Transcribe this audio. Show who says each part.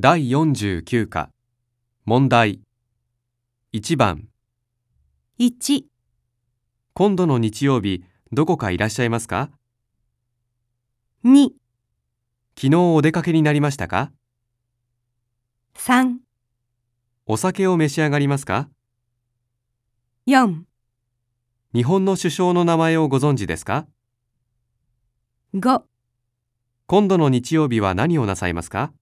Speaker 1: 第49課。問題。1番。
Speaker 2: 1、
Speaker 1: 今度の日曜日どこかいらっしゃいますか
Speaker 2: ？2、
Speaker 1: 昨日お出かけになりましたか
Speaker 2: ？3、
Speaker 1: お酒を召し上がりますか
Speaker 2: ？4、
Speaker 1: 日本の首相の名前をご存知ですか
Speaker 2: ？5
Speaker 1: 今度の日曜日は何をなさいますか？